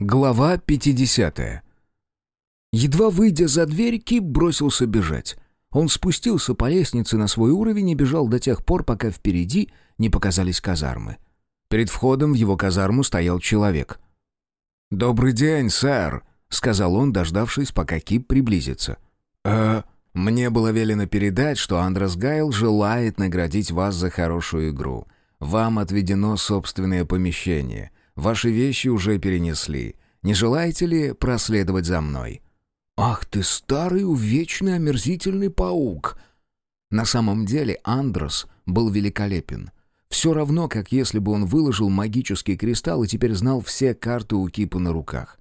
Глава 50. Едва выйдя за дверь, Кип бросился бежать. Он спустился по лестнице на свой уровень и бежал до тех пор, пока впереди не показались казармы. Перед входом в его казарму стоял человек. «Добрый день, сэр», — сказал он, дождавшись, пока Кип приблизится. «Э, мне было велено передать, что Андрес Гайл желает наградить вас за хорошую игру. Вам отведено собственное помещение». Ваши вещи уже перенесли. Не желаете ли проследовать за мной?» «Ах ты, старый увечный омерзительный паук!» На самом деле Андрос был великолепен. Все равно, как если бы он выложил магический кристалл и теперь знал все карты у Кипа на руках.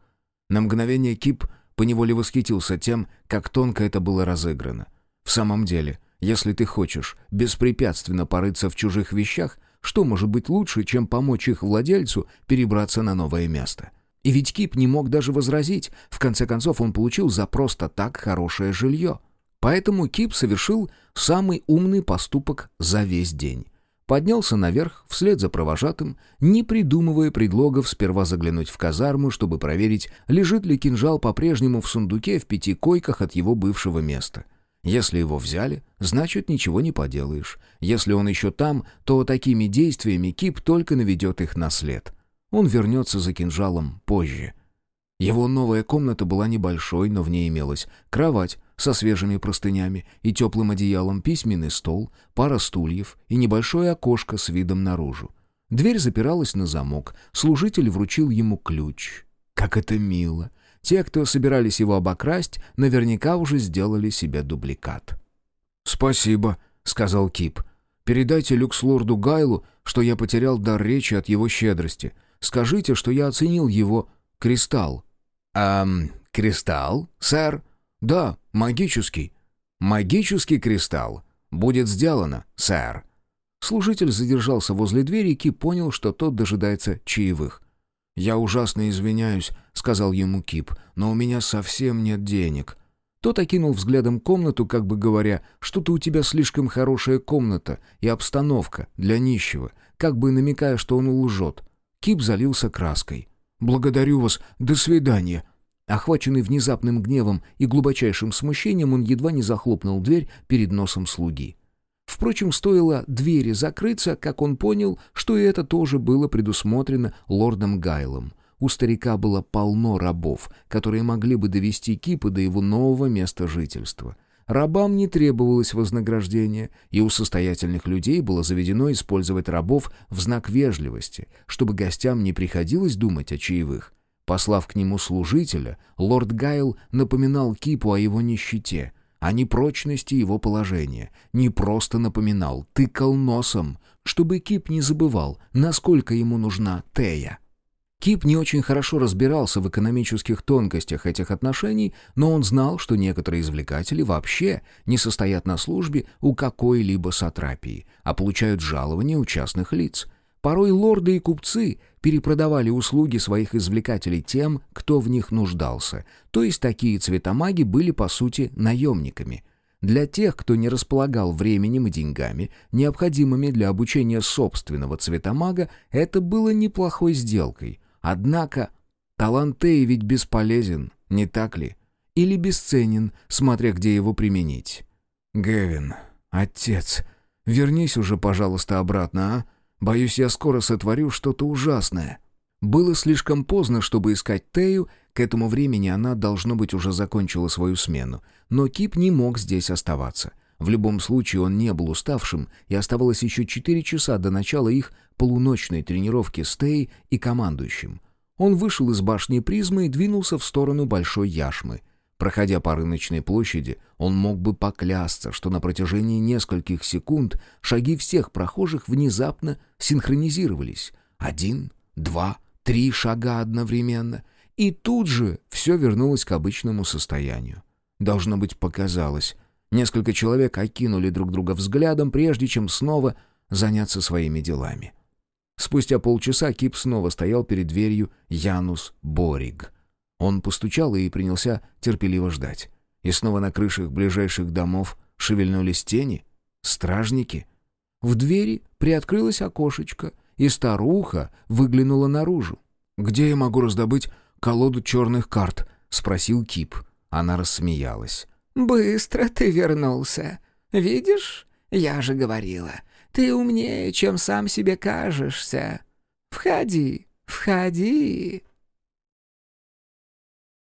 На мгновение Кип поневоле восхитился тем, как тонко это было разыграно. В самом деле, если ты хочешь беспрепятственно порыться в чужих вещах, что может быть лучше, чем помочь их владельцу перебраться на новое место? И ведь Кип не мог даже возразить. В конце концов, он получил за просто так хорошее жилье. Поэтому Кип совершил самый умный поступок за весь день. Поднялся наверх, вслед за провожатым, не придумывая предлогов сперва заглянуть в казарму, чтобы проверить, лежит ли кинжал по-прежнему в сундуке в пяти койках от его бывшего места. Если его взяли, значит, ничего не поделаешь. Если он еще там, то такими действиями Кип только наведет их на след. Он вернется за кинжалом позже. Его новая комната была небольшой, но в ней имелась кровать со свежими простынями и теплым одеялом, письменный стол, пара стульев и небольшое окошко с видом наружу. Дверь запиралась на замок, служитель вручил ему ключ. Как это мило! Те, кто собирались его обокрасть, наверняка уже сделали себе дубликат. «Спасибо», — сказал Кип. «Передайте люкс-лорду Гайлу, что я потерял дар речи от его щедрости. Скажите, что я оценил его кристалл». «Эм, кристалл, сэр?» «Да, магический». «Магический кристалл. Будет сделано, сэр». Служитель задержался возле двери, и Кип понял, что тот дожидается чаевых. «Я ужасно извиняюсь», — сказал ему Кип, — «но у меня совсем нет денег». Тот окинул взглядом комнату, как бы говоря, что-то у тебя слишком хорошая комната и обстановка для нищего, как бы намекая, что он лжет. Кип залился краской. «Благодарю вас, до свидания». Охваченный внезапным гневом и глубочайшим смущением, он едва не захлопнул дверь перед носом слуги. Впрочем, стоило двери закрыться, как он понял, что и это тоже было предусмотрено лордом Гайлом. У старика было полно рабов, которые могли бы довести Кипа до его нового места жительства. Рабам не требовалось вознаграждения, и у состоятельных людей было заведено использовать рабов в знак вежливости, чтобы гостям не приходилось думать о чаевых. Послав к нему служителя, лорд Гайл напоминал Кипу о его нищете — о непрочности его положения. Не просто напоминал, тыкал носом, чтобы Кип не забывал, насколько ему нужна Тея. Кип не очень хорошо разбирался в экономических тонкостях этих отношений, но он знал, что некоторые извлекатели вообще не состоят на службе у какой-либо сатрапии, а получают жалования у частных лиц. Порой лорды и купцы перепродавали услуги своих извлекателей тем, кто в них нуждался, то есть такие цветомаги были, по сути, наемниками. Для тех, кто не располагал временем и деньгами, необходимыми для обучения собственного цветомага, это было неплохой сделкой. Однако талант Теи ведь бесполезен, не так ли? Или бесценен, смотря где его применить. «Гевин, отец, вернись уже, пожалуйста, обратно, а?» Боюсь, я скоро сотворю что-то ужасное». Было слишком поздно, чтобы искать Тею, к этому времени она, должно быть, уже закончила свою смену. Но Кип не мог здесь оставаться. В любом случае он не был уставшим, и оставалось еще четыре часа до начала их полуночной тренировки с Тей и командующим. Он вышел из башни призмы и двинулся в сторону Большой Яшмы — Проходя по рыночной площади, он мог бы поклясться, что на протяжении нескольких секунд шаги всех прохожих внезапно синхронизировались. Один, два, три шага одновременно. И тут же все вернулось к обычному состоянию. Должно быть, показалось. Несколько человек окинули друг друга взглядом, прежде чем снова заняться своими делами. Спустя полчаса Кип снова стоял перед дверью Янус Бориг — он постучал и принялся терпеливо ждать. И снова на крышах ближайших домов шевельнулись тени. Стражники. В двери приоткрылось окошечко, и старуха выглянула наружу. «Где я могу раздобыть колоду черных карт?» — спросил Кип. Она рассмеялась. «Быстро ты вернулся. Видишь, я же говорила, ты умнее, чем сам себе кажешься. Входи, входи».